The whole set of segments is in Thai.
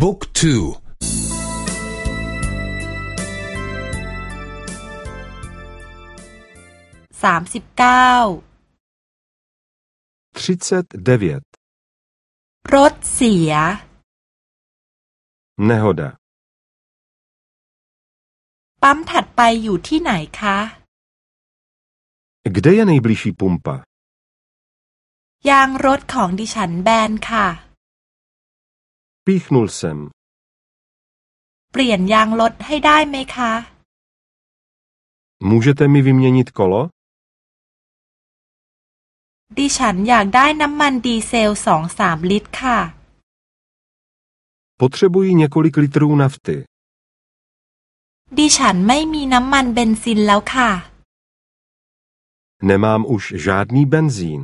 บุ๊กทูสามสิบเก้า 39. รถเสีย Nehoda. ปั๊มถัดไปอยู่ที่ไหนคะ Kde je nejbližší pumpa? ยางรถของดิฉันแบนค่ะ Píchnul jsem. เปลี่ยนยางรถให้ได้ไหมคะ Můžete mi vyměnit kolo? ดิฉันอยากได้น้ำมันดีเซลสองสามลิตรค่ะ Potřebuji několik litrů nafty. ดิฉันไม่มีน้ำมันเบนซินแล้วค่ะ Nemám už žádný benzín.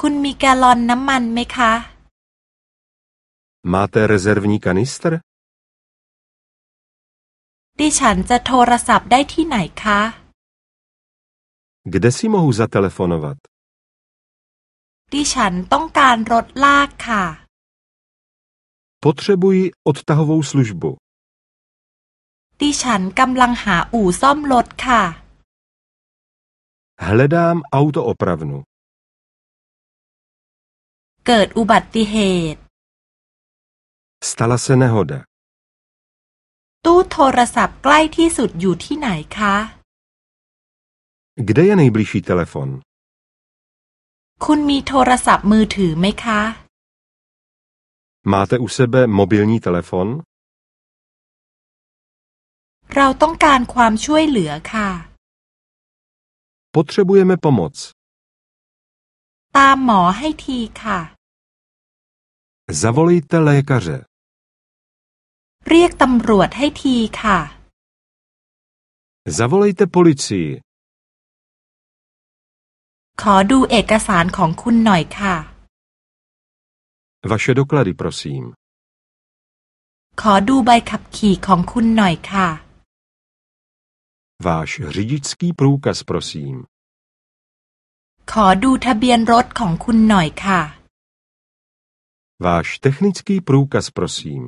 คุณมีแกลลอนน้ำมันไหมคะ Máte rezervní kanistr? ดิฉันจะโทรศัพท์ได้ที่ไหนคะ Kde si mohu zatelefonovat? ดิฉันต้องการรถลากค่ะ Potřebuji odtahovou službu. ดิฉันกำลังหาอู่ซ่อมรถค่ะ Hledám auto opravnu. เกิดอุบัติเหตุ Stala se nehoda. ตู้โทรศัพท์ใกล้ที่สุดอยู่ที่ไหนคะ Kde je nejbližší telefon? คุณมีโทรศัพท์มือถือไหมคะ Máte u sebe mobilní telefon? เราต้องการความช่วยเหลือค่ะ Potřebujeme pomoc. ตามหมอให้ทีค่ะ Zavolejte lékaře. เรียกตำรวจให้ทีค่ะ Zavolejte policii. ขอดูเอกสารของคุณหน่อยค่ะ Vaše doklady, prosím. ขอดูใบขับขี่ของคุณหน่อยค่ะ Váš řidičský průkaz, prosím. ขอดูทะเบียนรถของคุณหน่อยค่ะ Váš technický průkaz, prosím.